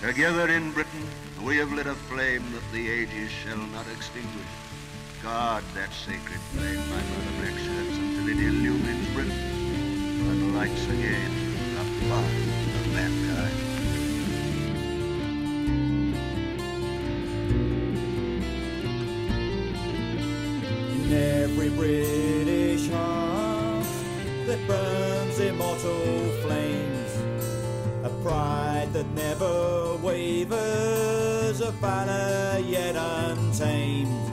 Together in Britain, we have lit a flame that the ages shall not extinguish. Guard that sacred flame, my brother black shirts, until it illumines Britain and lights again the path of mankind. In every British heart that burns immortal flames, a pride that never wavers, a banner yet untamed.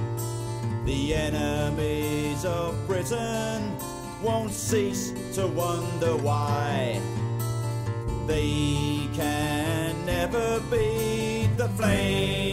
The enemies of Britain won't cease to wonder why they can never beat the flame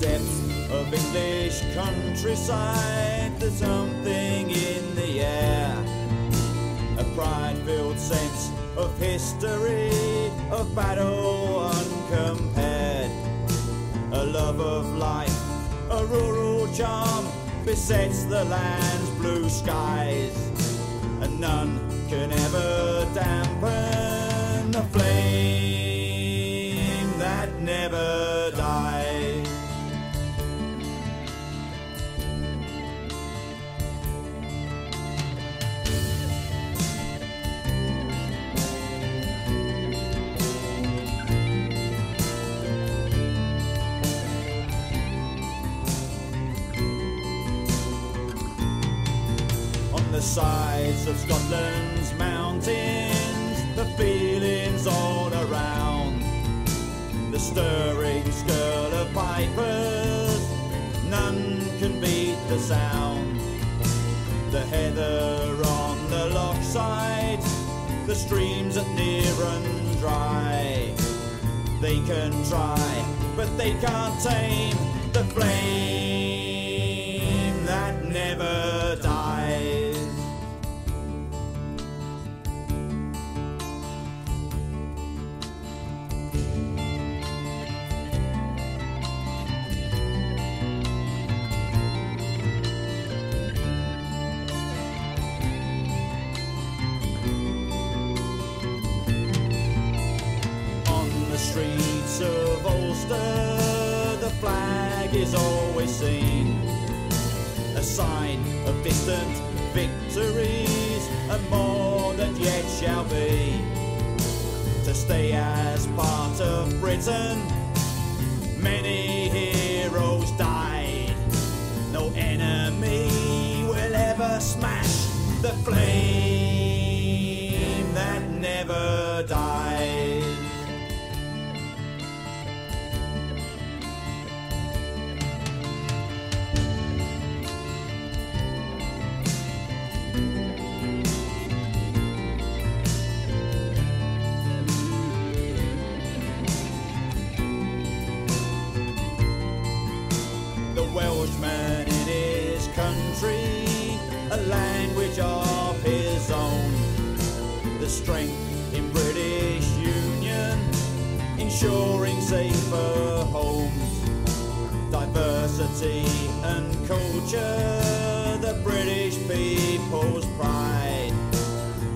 depths of English countryside, there's something in the air. A pride filled sense of history, of battle uncompared. A love of life, a rural charm besets the land's blue skies. And none can ever dampen the flame that never the sides of Scotland's mountains, the feelings all around, the stirring skirl of pipers, none can beat the sound. The heather on the loch side, the streams that near and dry. They can try, but they can't tame the flame of the flag is always seen. A sign of distant victories and more that yet shall be. To stay as part of Britain, many heroes died. No enemy will ever smash the flame a language of his own. The strength in British Union, ensuring safer homes. Diversity and culture, the British people's pride.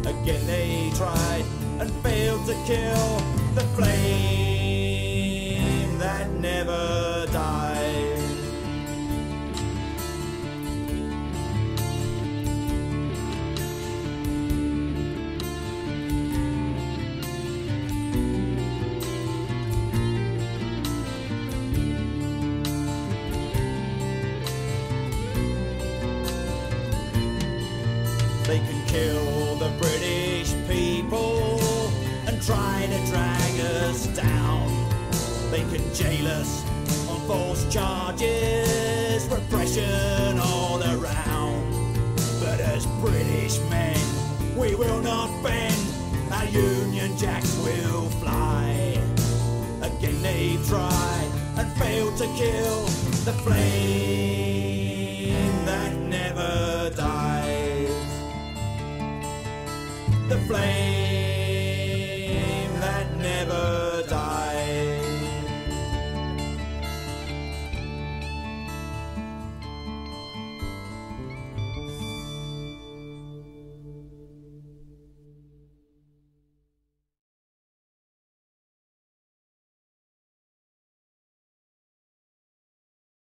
Again they tried and failed to kill the flame that never kill the British people and try to drag us down. They can jail us on false charges, repression all around. But as British men, we will not bend. Our Union Jacks will fly. Again they try and fail to kill the flame flame.